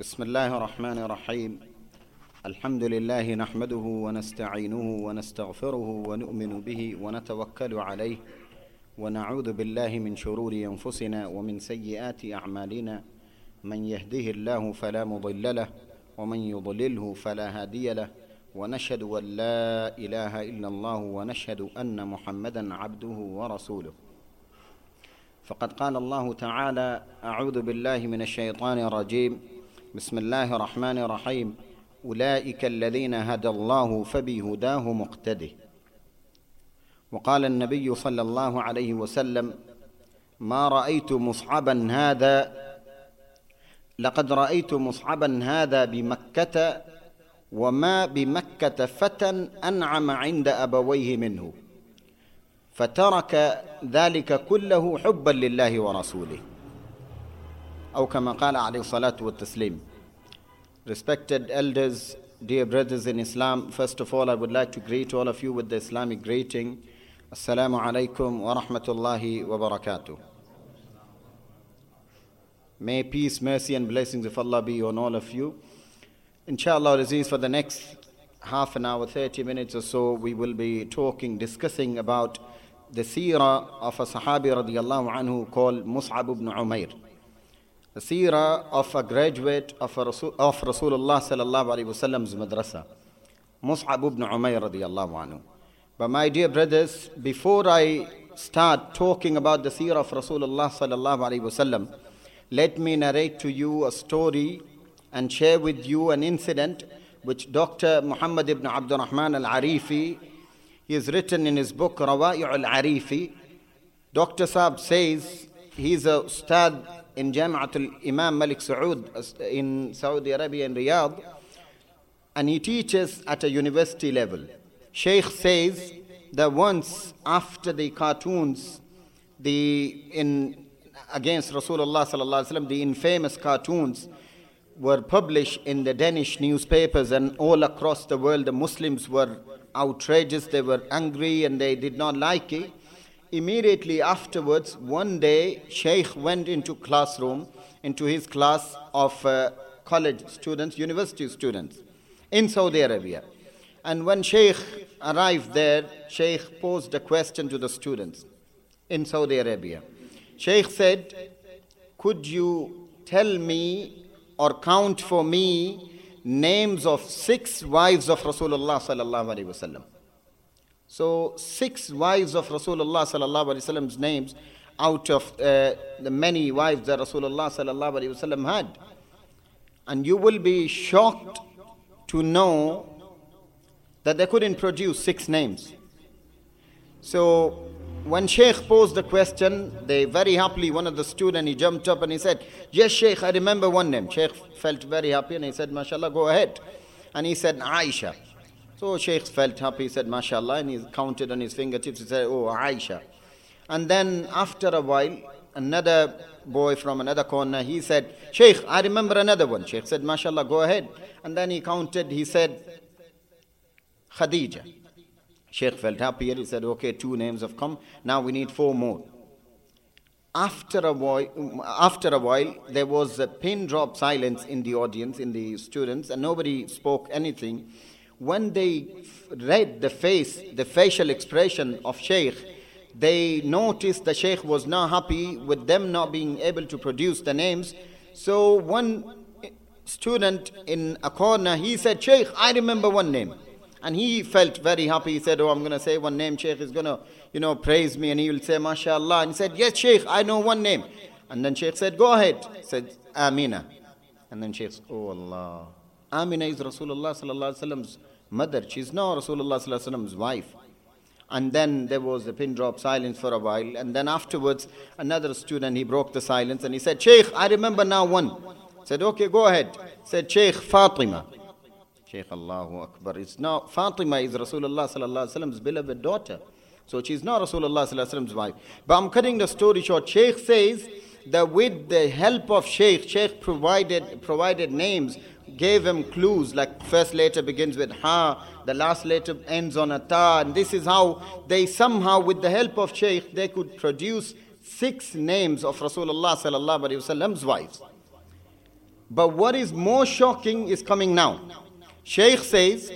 بسم الله الرحمن الرحيم. الحمد لله نحمده ونستعينه ونستغفره ونؤمن به ونتوكل عليه ونعوذ بالله من شرور أنفسنا ومن سيئات أعمالنا. من يهده الله فلا مضل له ومن يضلله فلا هادي له. ونشهد أن لا إله إلا الله ونشهد أن محمدا عبده ورسوله. فقد قال الله تعالى أعوذ بالله من الشيطان الرجيم. بسم الله الرحمن الرحيم. أولئك الذين هدى الله فبهداه مقتده. وقال النبي صلى الله عليه وسلم ما رأيت مصعبا هذا لقد رأيت مصعبا هذا بمكة وما بمكة فتى أنعم عند أبويه منه فترك ذلك كله حبا لله ورسوله. أو كما قال عليه الصلاة والتسليم Respected elders, dear brothers in Islam, first of all I would like to greet all of you with the Islamic greeting. Assalamu alaikum wa rahmatullahi wa barakatuh. May peace, mercy and blessings of Allah be on all of you. Inshallah, Aziz, for the next half an hour, 30 minutes or so, we will be talking, discussing about the seerah of a Sahabi radiallahu anhu called Mus'ab ibn Umair. The seerah of a graduate of, a Rasul, of Rasulullah sallallahu alayhi wasallam's madrasa. Mus'ab ibn Umair radiallahu anhu. But my dear brothers, before I start talking about the seerah of Rasulullah sallallahu alayhi wasallam, let me narrate to you a story and share with you an incident which Dr. Muhammad ibn Abdul Rahman al-Arifi he has written in his book Rawa'i' al-Arifi. Dr. Saab says he's a ustad in Jami'at al-Imam Malik Saud in Saudi Arabia in Riyadh and he teaches at a university level. Sheikh says that once after the cartoons the in against Rasulullah sallallahu alaihi wasallam the infamous cartoons were published in the Danish newspapers and all across the world the Muslims were outrageous, they were angry and they did not like it. Immediately afterwards, one day, Sheikh went into classroom, into his class of uh, college students, university students in Saudi Arabia. And when Sheikh arrived there, Sheikh posed a question to the students in Saudi Arabia. Sheikh said, Could you tell me or count for me names of six wives of Rasulullah sallallahu alaihi wasallam. So six wives of Rasulullah sallallahu alaihi wasallam's names out of uh, the many wives that Rasulullah sallallahu alaihi wasallam had. And you will be shocked to know that they couldn't produce six names. So when Sheikh posed the question, they very happily, one of the students, he jumped up and he said, Yes, Sheikh, I remember one name. Sheikh felt very happy and he said, MashaAllah, go ahead. And he said, Aisha. So Sheikh felt happy, he said, MashaAllah, and he counted on his fingertips, he said, Oh, Aisha. And then after a while, another boy from another corner, he said, Sheikh, I remember another one. Sheikh said, MashaAllah, go ahead. And then he counted, he said, Khadija. Sheikh felt happier. He said, okay, two names have come. Now we need four more. After a while, after a while there was a pin drop silence in the audience, in the students, and nobody spoke anything. When they read the face, the facial expression of Sheikh, they noticed the Sheikh was not happy with them not being able to produce the names. So one student in a corner, he said, Sheikh, I remember one name. And he felt very happy. He said, Oh, I'm going to say one name. Sheikh is going to, you know, praise me. And he will say, MashaAllah. And he said, Yes, Sheikh, I know one name. And then Sheikh said, Go ahead. He said, Amina. And then Sheikh said, Oh, Allah. Amina is Rasulullah sallallahu alaihi wasallam's mother. She's not Rasulullah sallallahu alaihi wasallam's wife. And then there was a pin drop silence for a while. And then afterwards, another student, he broke the silence and he said, Sheikh, I remember now one. said, Okay, go ahead. said, Sheikh Fatima. Shaykh Allahu Akbar. It's not Fatima is Rasulullah sallallahu alaihi wasallam's beloved daughter. So she's not Rasulullah sallallahu alaihi wasallam's wife. But I'm cutting the story short. Sheikh says that with the help of Sheikh, Sheikh provided provided names, gave him clues. Like first letter begins with Ha, the last letter ends on a Ta, and this is how they somehow, with the help of Shaykh, they could produce six names of Rasulullah sallallahu alaihi wasallam's wives. But what is more shocking is coming now. Shaykh says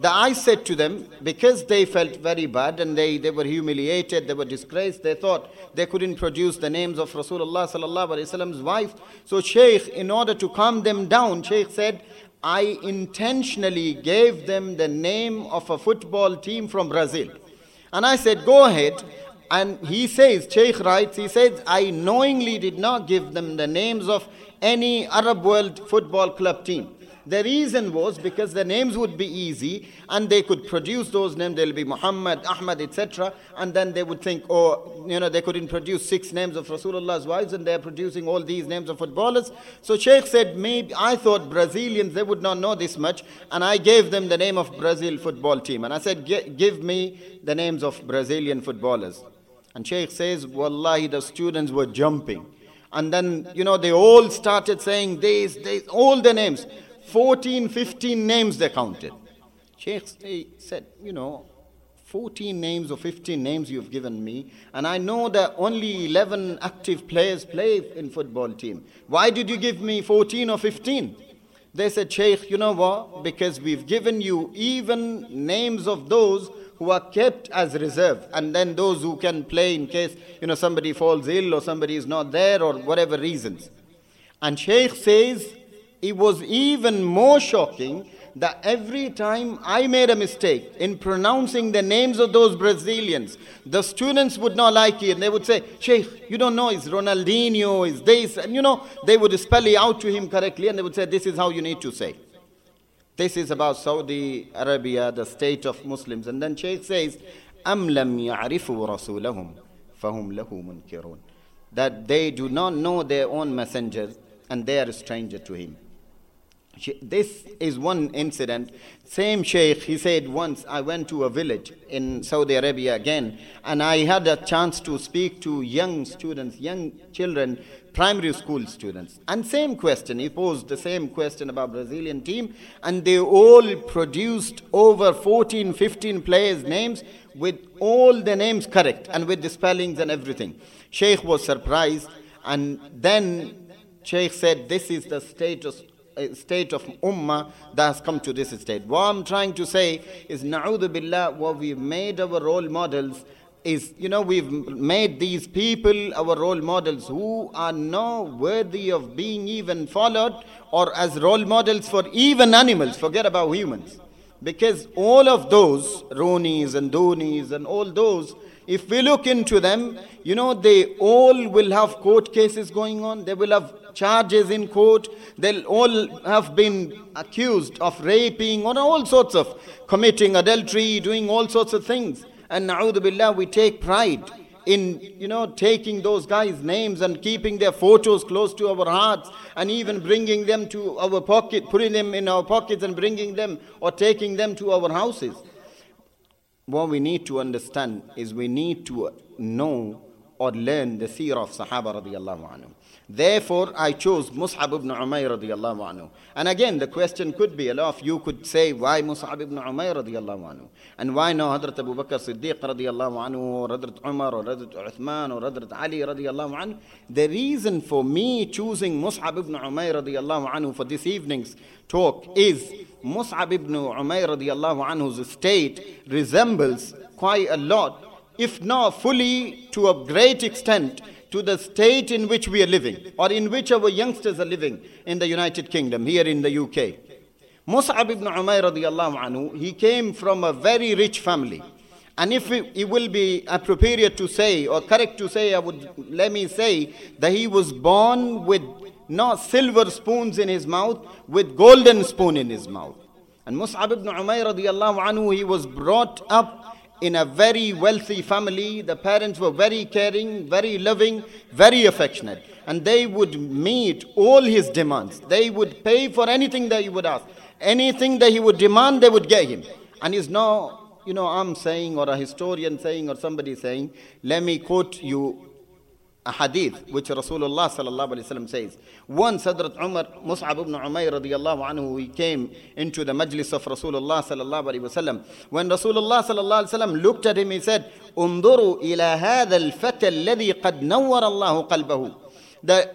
that I said to them, because they felt very bad and they, they were humiliated, they were disgraced, they thought they couldn't produce the names of Rasulullah wasallam's wife. So Sheikh, in order to calm them down, Sheikh said, I intentionally gave them the name of a football team from Brazil. And I said, go ahead. And he says, Sheikh writes, he says, I knowingly did not give them the names of any Arab world football club team. The reason was because the names would be easy and they could produce those names. There'll be Muhammad, Ahmad, etc. And then they would think, oh, you know, they couldn't produce six names of Rasulullah's wives and they're producing all these names of footballers. So Sheikh said, maybe I thought Brazilians, they would not know this much. And I gave them the name of Brazil football team. And I said, give me the names of Brazilian footballers. And Sheikh says, Wallahi, the students were jumping. And then, you know, they all started saying this, this, all the names. 14, 15 names they counted. Sheikh said, you know, 14 names or 15 names you've given me, and I know that only 11 active players play in football team. Why did you give me 14 or 15? They said, Sheikh, you know what? Because we've given you even names of those who are kept as reserve, and then those who can play in case, you know, somebody falls ill or somebody is not there or whatever reasons. And Sheikh says, it was even more shocking that every time I made a mistake in pronouncing the names of those Brazilians, the students would not like it. They would say, Sheikh, you don't know, it's Ronaldinho, it's this. And you know, they would spell it out to him correctly and they would say, this is how you need to say. This is about Saudi Arabia, the state of Muslims. And then Sheikh says, أَمْ لَمْ يَعْرِفُوا رَسُولَهُمْ فَهُمْ لَهُ مُنْكِرُونَ That they do not know their own messengers and they are a stranger to him. This is one incident. Same Sheikh, he said once I went to a village in Saudi Arabia again, and I had a chance to speak to young students, young children, primary school students. And same question, he posed the same question about Brazilian team, and they all produced over 14, 15 players' names with all the names correct and with the spellings and everything. Sheikh was surprised, and then Sheikh said, This is the status state of ummah that has come to this state. What I'm trying to say is, na'udhu billah, what we've made our role models is, you know, we've made these people our role models who are not worthy of being even followed or as role models for even animals. Forget about humans. Because all of those, Ronis and Donis and all those, if we look into them, you know, they all will have court cases going on. They will have charges in court. They'll all have been accused of raping or all sorts of committing adultery, doing all sorts of things. And na'udhu billah, we take pride in you know taking those guys names and keeping their photos close to our hearts and even bringing them to our pocket putting them in our pockets and bringing them or taking them to our houses what we need to understand is we need to know or learn the seerah of sahaba radiyallahu anhu Therefore, I chose Mus'ab ibn Umayr radiallahu anhu. And again, the question could be, a lot of you could say, why Mus'ab ibn Umayr radiallahu anhu? And why not Hadrat Abu Bakr Siddiq radiallahu anhu, or Hadrat Umar, or Hadrat Uthman, or Hadrat Ali radiallahu anhu? The reason for me choosing Mus'ab ibn Umayr radiallahu anhu for this evening's talk is Mus'ab ibn Umayr radiallahu anhu's state resembles quite a lot, if not fully to a great extent, to the state in which we are living or in which our youngsters are living in the United Kingdom, here in the UK. Mus'ab ibn Umayr radiallahu anhu, he came from a very rich family. And if it will be appropriate to say or correct to say, I would let me say that he was born with not silver spoons in his mouth, with golden spoon in his mouth. And Mus'ab ibn Umayr radiallahu anhu, he was brought up in a very wealthy family. The parents were very caring, very loving, very affectionate. And they would meet all his demands. They would pay for anything that he would ask. Anything that he would demand, they would get him. And he's not, you know, I'm saying, or a historian saying, or somebody saying, let me quote you a hadith which Rasulullah sallallahu alaihi wasallam says. Once Hadrat Umar, Mus'ab ibn Umayr radiyallahu anhu, he came into the majlis of Rasulullah sallallahu alaihi wasallam. When Rasulullah sallallahu alaihi wasallam looked at him, he said, "Unduru ila hadha al-fata alladhi qad nawwara Allah qalbahu."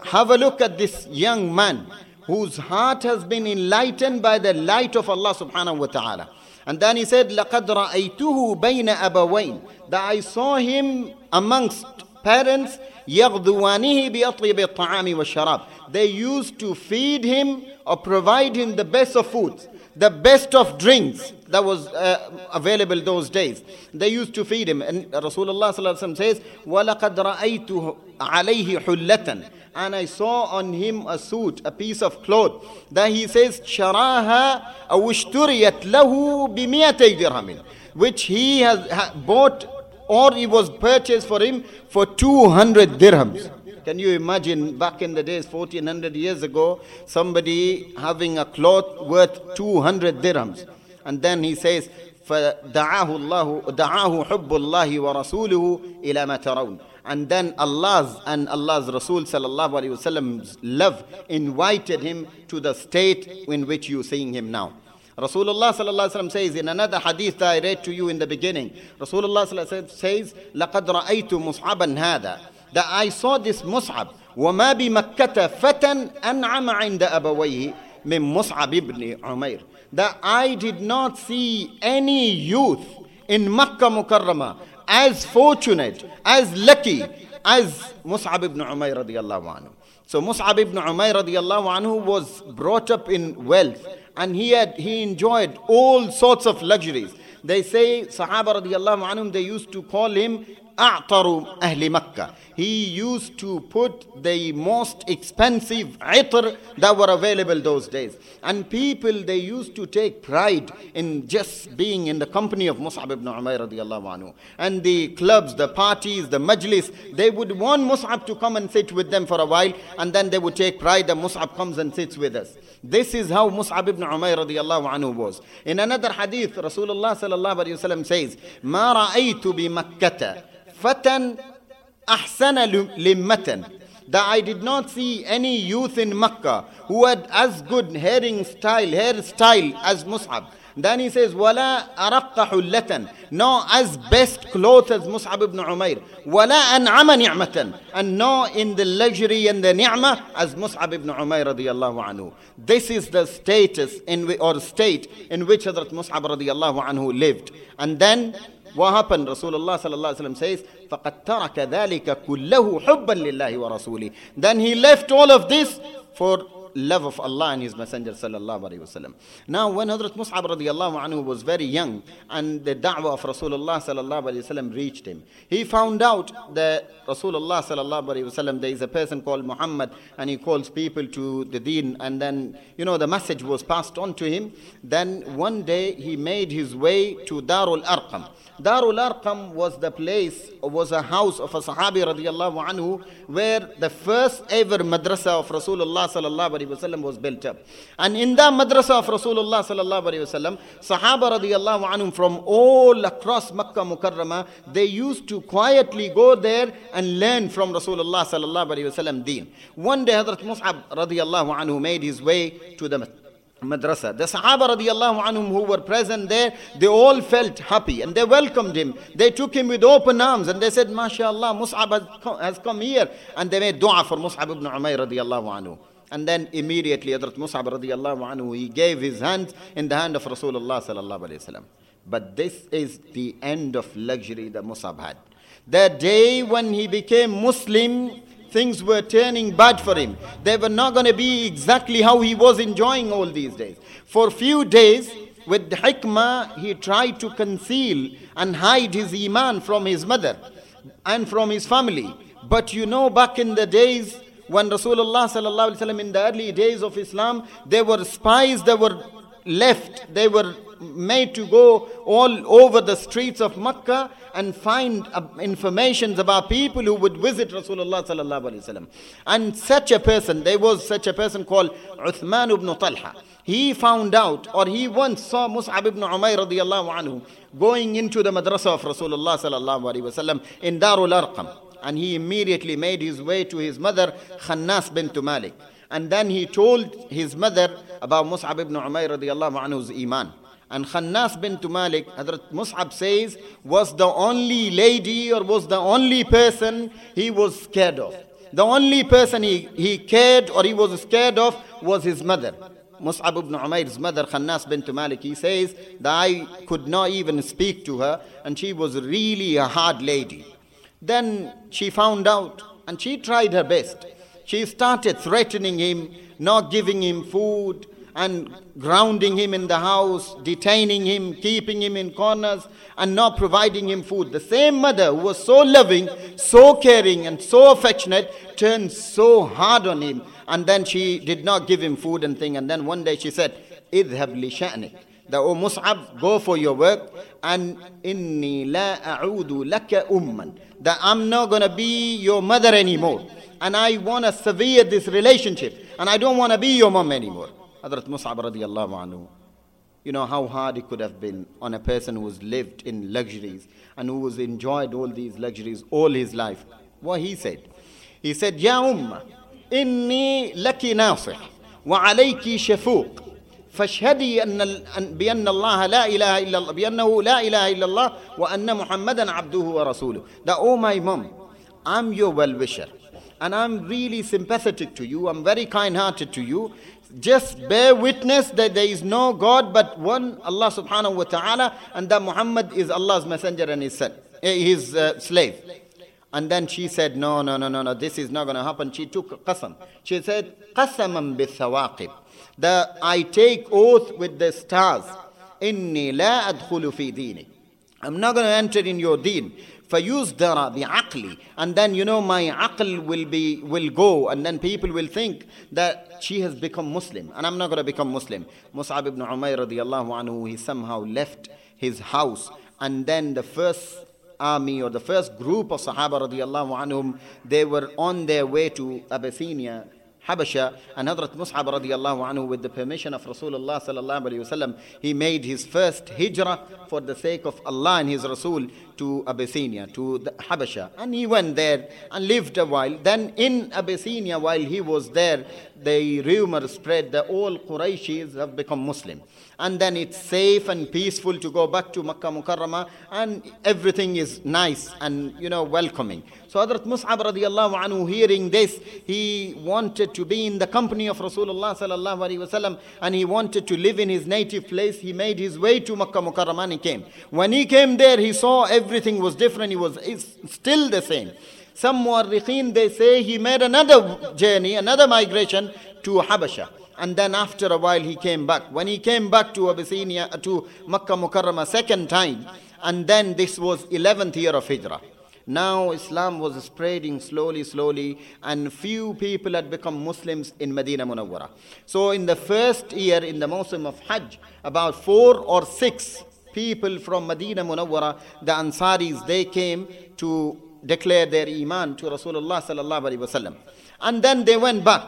Have a look at this young man whose heart has been enlightened by the light of Allah subhanahu wa ta'ala. And then he said, لَقَدْ رَأَيْتُهُ بَيْنَ أَبَوَيْنِ That I saw him amongst parents يغدوانه بأطيب الطعام والشراب. They used to feed him or provide him the best of foods, the best of drinks that was uh, available those days. They used to feed him. And Rasulullah says, وَلَقَدْ رَأَيْتُ عَلَيْهِ حُلَّةً and I saw on him a suit, a piece of cloth. That he says, شراها أو اشتريت له بمئتي درهم which he has bought or it was purchased for him for 200 dirhams. Can you imagine back in the days, 1400 years ago, somebody having a cloth worth 200 dirhams? And then he says, فدعاه الله دعاه حب الله ورسوله إلى ما ترون and then Allah's and Allah's Rasul sallallahu alaihi wasallam's love invited him to the state in which you're seeing him now. Rasulullah sallallahu alaihi wasallam says in another hadith that I read to you in the beginning, Rasulullah sallallahu alaihi wasallam says, لقد رأيت مصعبا هذا that I saw this Mus'ab وما بمكة فتى أنعم عند أبويه من مصعب ibn Umair that I did not see any youth in Makkah Mukarramah as fortunate, as lucky as Mus'ab ibn Umayr radiallahu anhu. So Mus'ab ibn Umayr radiallahu anhu was brought up in wealth and he had he enjoyed all sorts of luxuries. They say Sahaba radiallahu anhum they used to call him أعطر أهل مكة. He used to put the most expensive عطر that were available those days. And people, they used to take pride in just being in the company of Mus'ab ibn Umayr radiallahu anhu. And the clubs, the parties, the majlis, they would want Mus'ab to come and sit with them for a while. And then they would take pride that Mus'ab comes and sits with us. This is how Mus'ab ibn Umayr radiallahu anhu was. In another hadith, Rasulullah sallallahu alayhi wa says, ما رأيت بمكة فتى أحسن لمة that I did not see any youth in Makkah who had as good hairing style, hairstyle as Mus'ab. Then he says, وَلَا أَرَقَّ حُلَّةً No as best clothes as Mus'ab ibn Umair. وَلَا أَنْعَمَ نِعْمَةً And no in the luxury and the ni'mah as Mus'ab ibn Umair radiallahu anhu. This is the status in, or state in which Hazrat Mus'ab radiallahu anhu lived. And then what happened? Rasulullah sallallahu alaihi wasallam says, فَقَدْ تَرَكَ ذَلِكَ كُلَّهُ حُبًّا لِلَّهِ وَرَسُولِهِ Then he left all of this for love of Allah and His Messenger sallallahu alaihi wasallam. Now, when Hazrat Mus'ab radiallahu anhu was very young and the da'wah of Rasulullah sallallahu alaihi wasallam reached him, he found out that Rasulullah sallallahu alaihi wasallam there is a person called Muhammad and he calls people to the Deen and then you know the message was passed on to him. Then one day he made his way to Darul Arqam. Darul Arqam was the place, was a house of a Sahabi radiallahu anhu, where the first ever madrasa of Rasulullah sallallahu was built up. And in the madrasa of Rasulullah sallallahu wasallam, Sahaba radiallahu anhum from all across Makkah Mukarramah, they used to quietly go there and learn from Rasulullah sallallahu wasallam deen. One day Hazrat Mus'ab radiallahu anhu made his way to the madrasa. The Sahaba radiallahu anhum who were present there, they all felt happy and they welcomed him. They took him with open arms and they said, MashaAllah, Mus'ab has come, has come here. And they made dua for Mus'ab ibn Umayr radiallahu anhu. And then immediately Hadrat Mus'ab radiallahu anhu, he gave his hand in the hand of Rasulullah sallallahu alayhi wasallam. But this is the end of luxury that Mus'ab had. The day when he became Muslim, things were turning bad for him. They were not going to be exactly how he was enjoying all these days. For few days, with hikmah, he tried to conceal and hide his iman from his mother and from his family. But you know, back in the days when Rasulullah sallallahu alaihi wasallam in the early days of Islam, there were spies that were left. They were made to go all over the streets of Makkah and find uh, informations about people who would visit Rasulullah sallallahu alaihi wasallam. And such a person, there was such a person called Uthman ibn Talha. He found out, or he once saw Mus'ab ibn Umayr radiallahu anhu going into the madrasa of Rasulullah sallallahu alaihi wasallam in Darul Arqam. And he immediately made his way to his mother, Khannas bint Malik. And then he told his mother about Mus'ab ibn Umayr radiallahu anhu's iman. And Khannas bint Malik, Hadrat Mus'ab says, was the only lady or was the only person he was scared of. The only person he, he cared or he was scared of was his mother. Mus'ab ibn Umair's mother, Khannas bint Malik, he says that I could not even speak to her and she was really a hard lady. Then she found out and she tried her best. She started threatening him, not giving him food, and grounding him in the house, detaining him, keeping him in corners, and not providing him food. The same mother who was so loving, so caring, and so affectionate turned so hard on him. And then she did not give him food and thing. And then one day she said, Idhab li sha'nik. The O Mus'ab, go for your work. And inni la a'udu laka umman that I'm not going to be your mother anymore. And I want to sever this relationship. And I don't want to be your mom anymore. Hadrat Mus'ab radiallahu anhu you know how hard it could have been on a person who's lived in luxuries and who has enjoyed all these luxuries all his life. What he said? He said ya umma inni laki nasih wa alayki shafuq فاشهدي أن بأن الله لا إله إلا الله بأنه لا إله إلا الله وأن محمدا عبده ورسوله that oh my mom I'm your well-wisher and I'm really sympathetic to you I'm very kind-hearted to you just bear witness that there is no God but one Allah subhanahu wa ta'ala and that Muhammad is Allah's messenger and his son eh, his uh, slave and then she said no no no no no this is not going to happen she took qasam she said qasaman bithawaqib that I take oath with the stars. إني لا أدخل في دينك. I'm not going to enter in your deen. فيصدر بعقلي and then you know my aql will be will go and then people will think that she has become Muslim and I'm not going to become Muslim. Mus'ab ibn Umayr radiallahu anhu he somehow left his house and then the first army or the first group of Sahaba radiallahu anhum they were on their way to Abyssinia Habasha and Hadrat Mus'ab radiallahu anhu with the permission of Rasulullah sallallahu alayhi wasallam he made his first hijrah for the sake of Allah and his Rasul to Abyssinia, to Habasha. And he went there and lived a while. Then in Abyssinia, while he was there, the rumor spread that all Qurayshis have become Muslim. And then it's safe and peaceful to go back to Makkah Mukarramah and everything is nice and, you know, welcoming. So Hadrat Mus'ab radiallahu anhu hearing this, he wanted to be in the company of Rasulullah sallallahu alaihi wasallam and he wanted to live in his native place. He made his way to Makkah Mukarramah and he came. When he came there, he saw everything was different. He was still the same. Some muarrikhin, they say he made another journey, another migration to Habasha. And then after a while he came back. When he came back to Abyssinia, uh, to Makkah Mukarramah second time, and then this was 11th year of Hijrah. Now Islam was spreading slowly, slowly, and few people had become Muslims in Medina Munawwara. So in the first year, in the mawsim of Hajj, about four or six people from Medina Munawwara, the Ansaris, they came to declare their iman to Rasulullah sallallahu alaihi wasallam. And then they went back.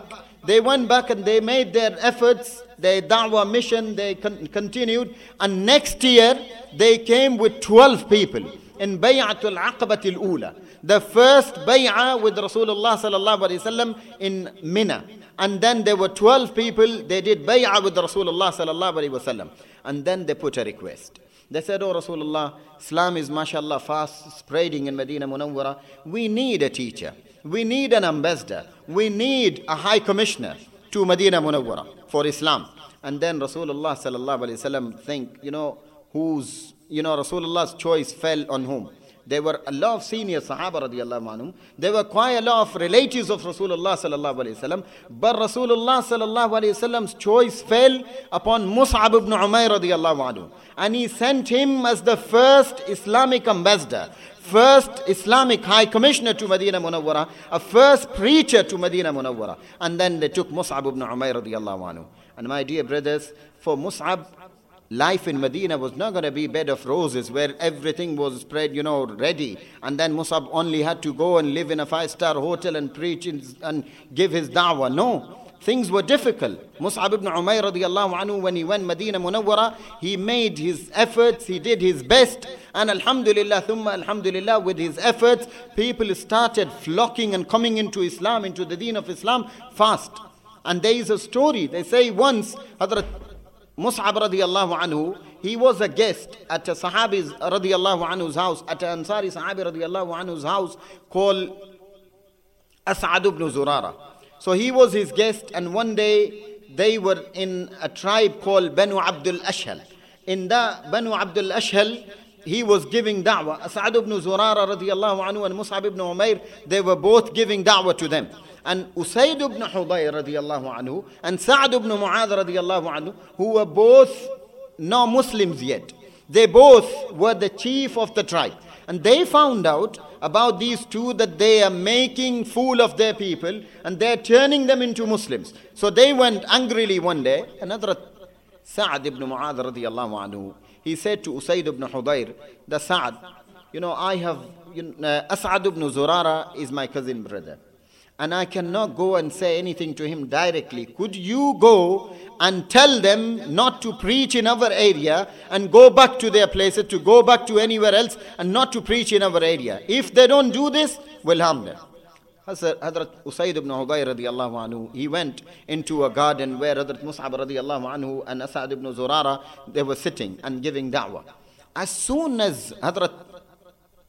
They went back and they made their efforts, their da'wah mission, they con- continued. And next year, they came with 12 people in Bay'atul Aqabatil Ula. The first bay'ah with Rasulullah sallallahu alayhi wasallam in Mina. And then there were 12 people, they did bay'ah with Rasulullah sallallahu alayhi wasallam. And then they put a request. They said, Oh Rasulullah, Islam is mashallah fast spreading in Medina Munawwara. We need a teacher. We need an ambassador. We need a high commissioner to Medina Munawwara for Islam. And then Rasulullah sallallahu wasallam think, you know, whose, you know, Rasulullah's choice fell on whom? There were a lot of senior Sahaba radiallahu anhum. There were quite a lot of relatives of Rasulullah sallallahu wasallam. But Rasulullah sallallahu wasallam's choice fell upon Mus'ab ibn Umayr radiallahu anhu. And he sent him as the first Islamic ambassador first Islamic High Commissioner to Medina Munawwara, a first preacher to Medina Munawwara. And then they took Mus'ab ibn Umayr radiallahu anhu. And my dear brothers, for Mus'ab, life in Medina was not going to be bed of roses where everything was spread, you know, ready. And then Mus'ab only had to go and live in a five-star hotel and preach and give his da'wah. No. Things were difficult. Mus'ab ibn Umayr radiallahu anhu, when he went Medina Munawwara, he made his efforts, he did his best. And alhamdulillah, thumma alhamdulillah, with his efforts, people started flocking and coming into Islam, into the deen of Islam fast. And there is a story. They say once, Hadrat Mus'ab radiallahu anhu, he was a guest at a Sahabi's radiallahu anhu's house, at an Ansari Sahabi radiallahu anhu's house called As'ad ibn Zurara. So he was his guest, and one day they were in a tribe called Banu Abdul Ashhal. In the Banu Abdul Ashhal, he was giving da'wah. As'ad ibn Zurara radiallahu anhu and Mus'ab ibn Umair, they were both giving da'wah to them. And Usaid ibn Hudayr radiallahu anhu and Sa'd ibn Mu'adh radiallahu anhu, who were both no Muslims yet. They both were the chief of the tribe. And they found out about these two that they are making fool of their people and they're turning them into Muslims. So they went angrily one day. Another Sa'd ibn Mu'adh radiallahu anhu, he said to Usaid ibn Hudayr, the Sa'd, you know, I have, you know, uh, As'ad ibn Zurara is my cousin brother and I cannot go and say anything to him directly. Could you go and tell them not to preach in our area and go back to their places, to go back to anywhere else and not to preach in our area? If they don't do this, we'll harm them. Hazrat Usaid ibn Hudayr radiallahu anhu, he went into a garden where Hazrat Mus'ab radiallahu anhu and As'ad ibn Zurara, they were sitting and giving da'wah. As soon as Hazrat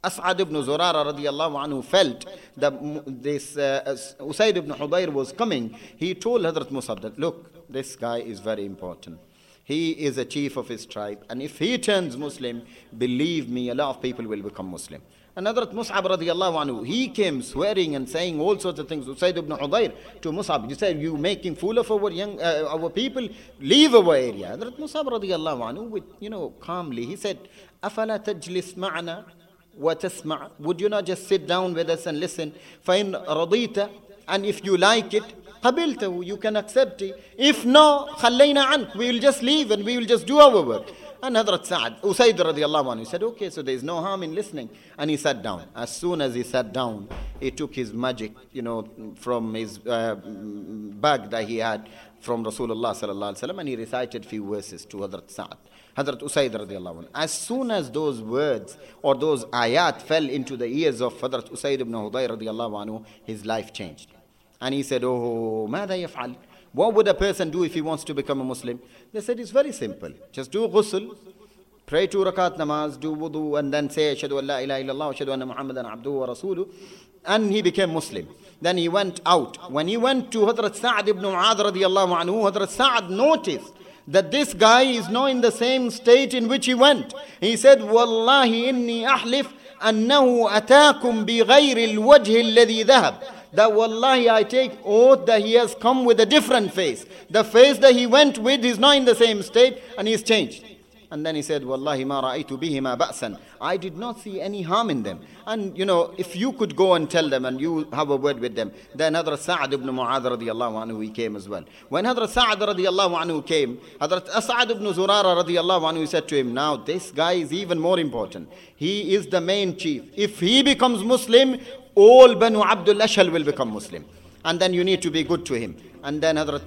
As'ad ibn Zurara radiallahu anhu felt that this uh, Usaid ibn Hudayr was coming, he told Hadrat Musab that, look, this guy is very important. He is a chief of his tribe, and if he turns Muslim, believe me, a lot of people will become Muslim. And Hadrat Mus'ab radiallahu anhu, he came swearing and saying all sorts of things. Usaid ibn Hudayr to Mus'ab, you said, you making fool of our young, uh, our people, leave our area. Hadrat Mus'ab radiallahu anhu, with, you know, calmly, he said, أَفَلَا تَجْلِسْ مَعَنَا وتسمع would you not just sit down with us and listen فإن رضيت and if you like it قبلته you can accept it if no خلينا عنك we will just leave and we will just do our work and Hadrat Sa'ad, Usaid radiallahu anhu, he said, okay, so there is no harm in listening. And he sat down. As soon as he sat down, he took his magic, you know, from his uh, bag that he had from Rasulullah sallallahu alaihi wasallam, and he recited few verses to Hadrat Sa'ad. Hazrat Usaid radiallahu anh. As soon as those words or those ayat fell into the ears of Hazrat Usaid ibn Hudayr radiallahu anhu, his life changed. And he said, Oh, ماذا يفعل? What would a person do if he wants to become a Muslim? They said, It's very simple. Just do ghusl, pray two rakat namaz, do wudu, and then say, Ashadu an la ilaha illallah, Ashadu anna Muhammadan abduhu wa rasuluh. And he became Muslim. Then he went out. When he went to Hadrat Sa'ad ibn Mu'adh radiallahu anhu, Hadrat Sa'ad noticed that this guy is not in the same state in which he went. He said, Wallahi inni ahlif annahu atakum bi ghayri al-wajh alladhi dhahab. That wallahi I take oath that he has come with a different face. The face that he went with is not in the same state and he's changed. And then he said, Wallahi ma ra'aytu bihima ba'san. I did not see any harm in them. And you know, if you could go and tell them and you have a word with them, then Hadrat Sa'ad ibn Mu'adh radiallahu anhu, he came as well. When Hadrat Sa'ad radiallahu anhu came, Hadrat As'ad ibn Zurara radiallahu anhu, said to him, now this guy is even more important. He is the main chief. If he becomes Muslim, all Banu Abdul Ashhal will become Muslim. And then you need to be good to him. And then Hadrat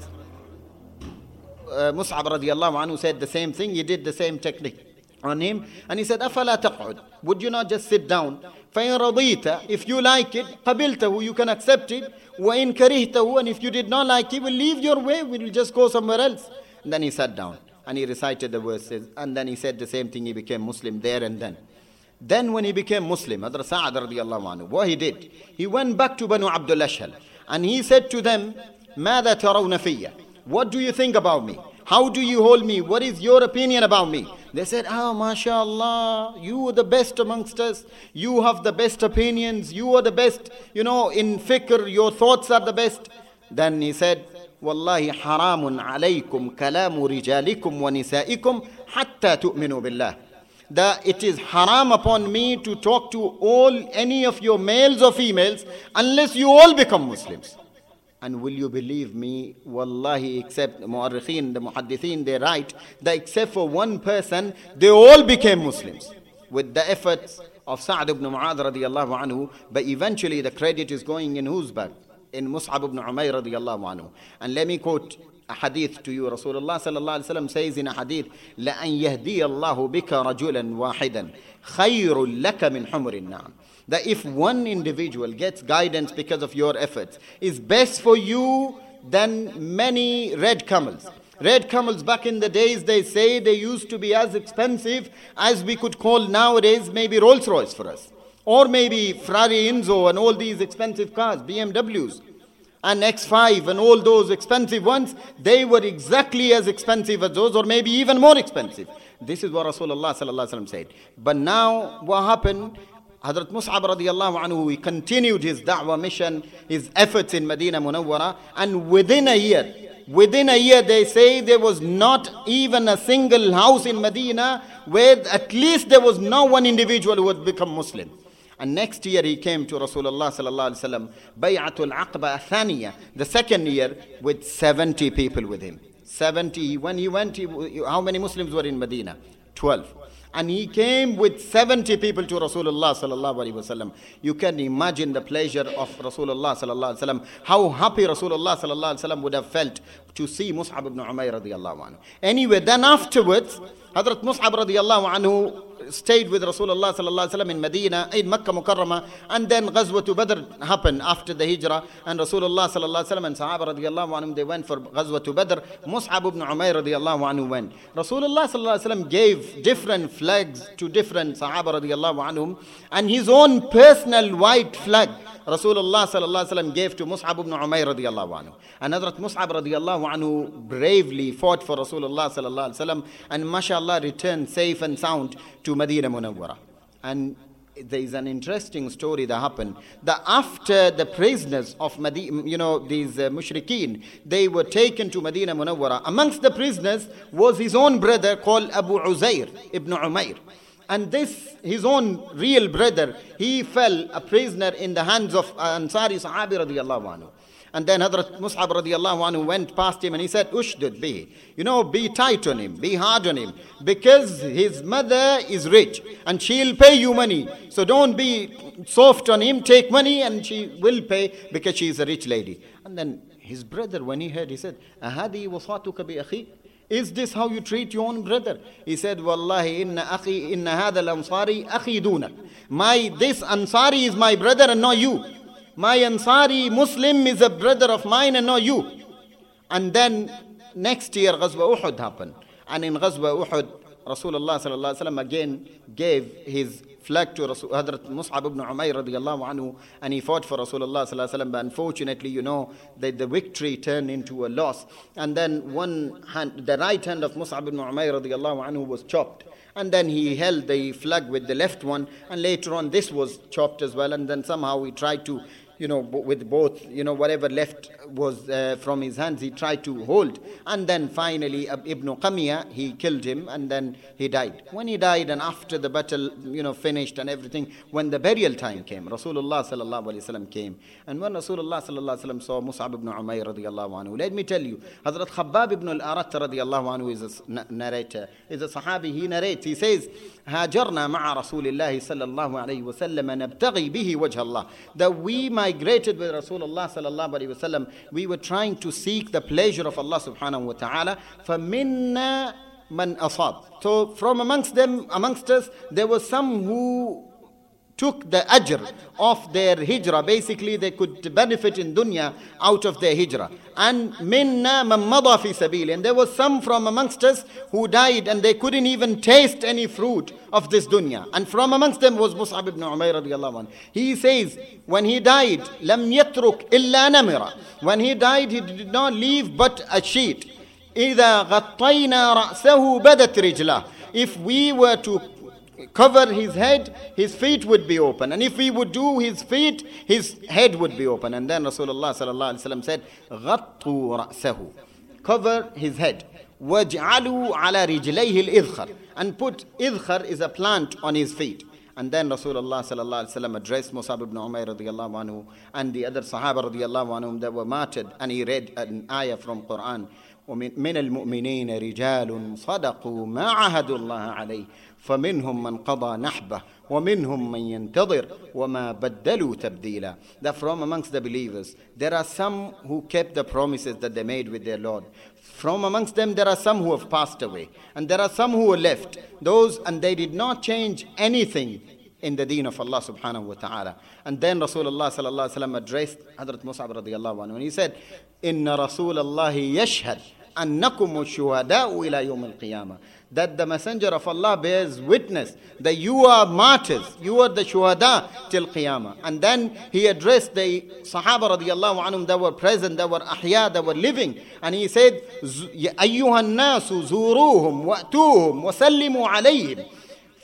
uh, Mus'ab radiallahu anhu said the same thing. He did the same technique on him. And he said, أَفَلَا تَقْعُدْ Would you not just sit down? فَإِن رَضِيتَ If you like it, قَبِلْتَهُ You can accept it. وَإِن كَرِهْتَهُ And if you did not like it, we'll leave your way. We'll just go somewhere else. And then he sat down. And he recited the verses. And then he said the same thing. He became Muslim there and then. Then when he became Muslim, Hadrat Sa'ad radiallahu anhu, what he did, he went back to Banu Abdul Ashhal. And he said to them, ماذا ترون فيّ what do you think about me? How do you hold me? What is your opinion about me? They said, Oh, mashallah, you are the best amongst us. You have the best opinions. You are the best, you know, in fikr, your thoughts are the best. Then he said, Wallahi haramun alaykum kalamu rijalikum wa nisaikum hatta tu'minu billah. That it is haram upon me to talk to all, any of your males or females, unless you all become Muslims. And will you believe me, wallahi, except the the muhaddithin, they write that except for one person, they all became Muslims with the efforts of Sa'd ibn Mu'adh radiallahu anhu. But eventually the credit is going in whose back? In Mus'ab ibn Umayr radiallahu anhu. And let me quote a hadith to you. Rasulullah sallallahu alayhi wa says in a hadith, لَأَن يَهْدِيَ اللَّهُ بِكَ رَجُلًا وَاحِدًا خَيْرٌ لَكَ مِنْ حُمْرِ النَّعَمِ That if one individual gets guidance because of your efforts, is best for you than many red camels. Red camels back in the days, they say they used to be as expensive as we could call nowadays maybe Rolls Royce for us. Or maybe Ferrari Enzo and all these expensive cars, BMWs and X5 and all those expensive ones, they were exactly as expensive as those or maybe even more expensive. This is what Rasulullah said. But now what happened? Hazrat Mus'ab radiallahu anhu, he continued his da'wah mission, his efforts in Medina Munawwara, and within a year, within a year they say there was not even a single house in Medina where at least there was no one individual who had become Muslim. And next year he came to Rasulullah sallallahu alaihi wasallam, Bay'atul Aqba Thaniya, the second year with 70 people with him. 70. When he went, he, how many Muslims were in Medina? 12 and he came with 70 people to Rasulullah sallallahu alaihi wasallam. You can imagine the pleasure of Rasulullah sallallahu alaihi wasallam. How happy Rasulullah sallallahu alaihi wasallam would have felt to see Mus'ab ibn Umayr radiyallahu anhu. Anyway, then afterwards, Hadrat Mus'ab radiyallahu anhu stayed with Rasulullah sallallahu alaihi wasallam in Medina, in Makkah Mukarramah, and then Ghazwat Badr happened after the Hijrah, and Rasulullah sallallahu alaihi wasallam and Sahaba radiyallahu anhum, they went for Ghazwat Badr. Mus'ab ibn Umayr radiyallahu anhu went. Rasulullah sallallahu alaihi wasallam gave different flags to different Sahaba radiyallahu anhum, and his own personal white flag Rasulullah sallallahu gave to Mus'ab ibn Umayr radiyallahu anhu. And Hazrat Mus'ab radiyallahu anhu bravely fought for Rasulullah sallallahu and mashallah returned safe and sound to Medina Munawwara. And there is an interesting story that happened that after the prisoners of Medina, you know, these uh, mushrikeen, they were taken to Medina Munawwara. Amongst the prisoners was his own brother called Abu Uzair ibn Umayr. And this, his own real brother, he fell a prisoner in the hands of Ansari Sahabi radiallahu anhu. And then Hadrat Mus'ab radiallahu anhu went past him and he said, Ushdud bihi. You know, be tight on him, be hard on him. Because his mother is rich and she'll pay you money. So don't be soft on him, take money and she will pay because she is a rich lady. And then his brother, when he heard, he said, Ahadi wasatuka bi akhi. Is this how you treat your own brother? He said, Wallahi, inna akhi, inna hadha al-ansari akhi dunak. My, this Ansari is my brother and not you. My Ansari Muslim is a brother of mine and not you. And then next year Ghazwa Uhud happened. And in Ghazwa Uhud, Rasulullah again gave his flag to Rasul, Hadrat Mus'ab ibn Umayr radiallahu anhu and he fought for Rasulullah sallallahu but unfortunately you know that the victory turned into a loss. And then one hand, the right hand of Mus'ab ibn Umayr radiallahu anhu was chopped. And then he held the flag with the left one and later on this was chopped as well. And then somehow he tried to you know, with both, you know, whatever left was uh, from his hands, he tried to hold. And then finally, Ibn Qamiya, he killed him and then he died. When he died and after the battle, you know, finished and everything, when the burial time came, Rasulullah sallallahu alayhi came. And when Rasulullah sallallahu alayhi wasallam saw Mus'ab ibn Umayr radiallahu anhu, let me tell you, Hazrat Khabbab ibn al-Arat radiallahu anhu is a narrator, is a sahabi, he narrates, he says, مع رسول الله صلى الله عليه وسلم نبتغي به وجه الله that we migrated with Rasulullah صلى الله عليه وسلم we were trying to seek the pleasure of Allah subhanahu wa فمنا من أصاب so from amongst them amongst us there were some who took the ajr of their hijrah. Basically, they could benefit in dunya out of their hijrah. And minna mamada fi sabil. And there was some from amongst us who died and they couldn't even taste any fruit of this dunya. And from amongst them was Mus'ab ibn Umayr radiallahu anhu. He says, when he died, lam yatruk illa namira. When he died, he did not leave but a sheet. إذا غطينا رأسه بدت رجله. If we were to cover his head, his feet would be open. And if he would do his feet, his head would be open. And then Rasulullah sallallahu alaihi wasallam said, غطوا رأسه. Cover his head. وَاجْعَلُوا عَلَى رِجْلَيْهِ الْإِذْخَرِ And put, idkhar is a plant on his feet. And then Rasulullah sallallahu alaihi wasallam addressed Musab ibn Umayr radiyallahu anhu and the other Sahaba radiyallahu anhum that were martyred. And he read an ayah from Quran. ومن المؤمنين رجال صدقوا ما عهدوا الله عليه فمنهم من قضى نحبه ومنهم من ينتظر وما بدلوا تبديلا that from amongst the believers there are some who kept the promises that they made with their Lord from amongst them there are some who have passed away and there are some who were left those and they did not change anything in the deen of Allah subhanahu wa ta'ala. And then Rasulullah sallallahu alayhi wa sallam addressed Hadrat Mus'ab radiyallahu anhu and he said, Inna Rasulullah yashhad أنكم الشهداء إلى يوم القيامة that the messenger of Allah bears witness that you are martyrs, you are the shuhada till qiyamah. And then he addressed the Sahaba radiallahu anhum that were present, that were ahya, that were living. And he said, أيها الناس زوروهم وأتوهم وسلموا عليهم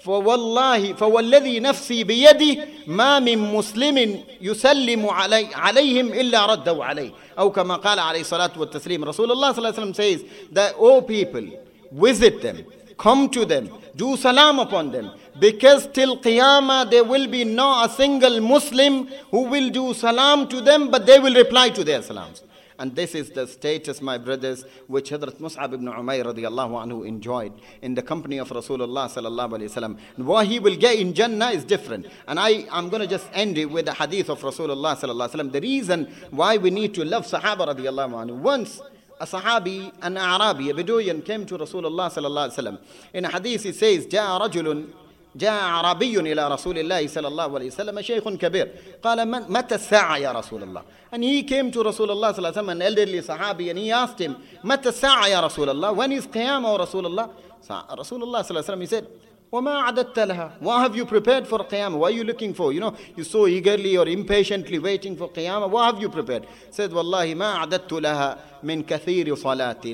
فوالله فوالذي نفسي بيده ما من مسلم يسلم علي عليهم إلا ردوا عليه أو كما قال عليه الصلاة والتسليم رسول الله صلى الله عليه وسلم says that all people visit them come to them do salam upon them because till qiyamah there will be no a single muslim who will do salam to them but they will reply to their salams and this is the status, my brothers, which Hadrat Mus'ab ibn Umayr radiallahu anhu enjoyed in the company of Rasulullah sallallahu alayhi wasallam. What he will get in Jannah is different. And I, I'm going to just end it with the hadith of Rasulullah sallallahu alayhi wasallam. The reason why we need to love Sahaba radiallahu anhu. Once an Arabi, a Bedouin came to Rasulullah sallallahu alayhi wasallam. In a hadith it says, جاء رجل جاء عربي إلى رسول الله صلى الله عليه وسلم شيخ كبير. قال من متى الساعة يا رسول الله؟ and he came to رسول الله صلى الله عليه وسلم an elderly صحابي and he asked him متى الساعة يا رسول الله؟ when is قيامة رسول الله؟ رسول الله صلى الله عليه وسلم he said وما أعددت لها what have you prepared for قيامة what are you looking for you know you so eagerly or impatiently waiting for قيامة what have you prepared said والله ما أعددت لها من كثير صلاة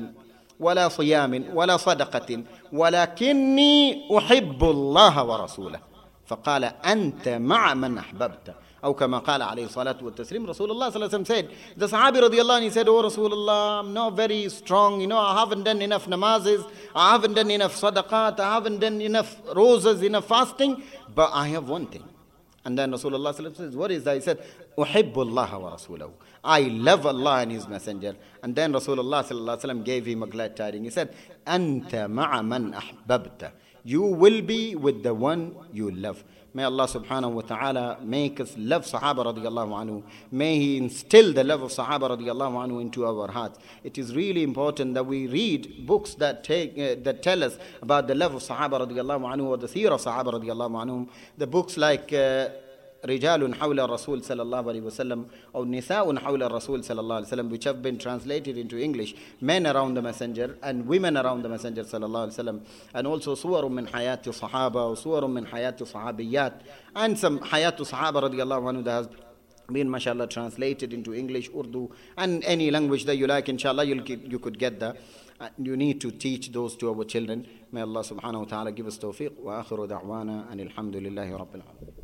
ولا صيام ولا صدقة ولكني أحب الله ورسوله فقال أنت مع من أحببت أو كما قال عليه الصلاة والتسليم رسول الله صلى الله عليه وسلم said the Sahabi رضي الله عنه said oh Rasulullah I'm not very strong you know I haven't done enough namazes I haven't done enough sadaqat I haven't done enough rozas enough fasting but I have one thing and then Rasulullah sallallahu says, What is that? He said, Uhibbullah wa Rasulahu. I love Allah and His Messenger. And then Rasulullah sallallahu gave him a glad tiding. He said, Anta ma'a man ahbabta. You will be with the one you love. May Allah subhanahu wa ta'ala make us love Sahaba radiallahu anhu. May He instill the love of Sahaba radiallahu anhu into our hearts. It is really important that we read books that take uh, that tell us about the love of Sahaba radiallahu anhu or the seer of Sahaba radiallahu anhu. The books like uh, رجال حول الرسول صلى الله عليه وسلم أو نساء حول الرسول صلى الله عليه وسلم which have been translated into English men around the messenger and women around the messenger صلى الله عليه وسلم and also صور من حياة الصحابة وصور من حياة الصحابيات and some حياة الصحابة رضي الله عنه that has been mashallah translated into English, Urdu and any language that you like inshallah you'll keep, you could get that you need to teach those to our children may Allah subhanahu wa ta'ala give us tawfiq wa akhiru da'wana and alhamdulillahi rabbil alamin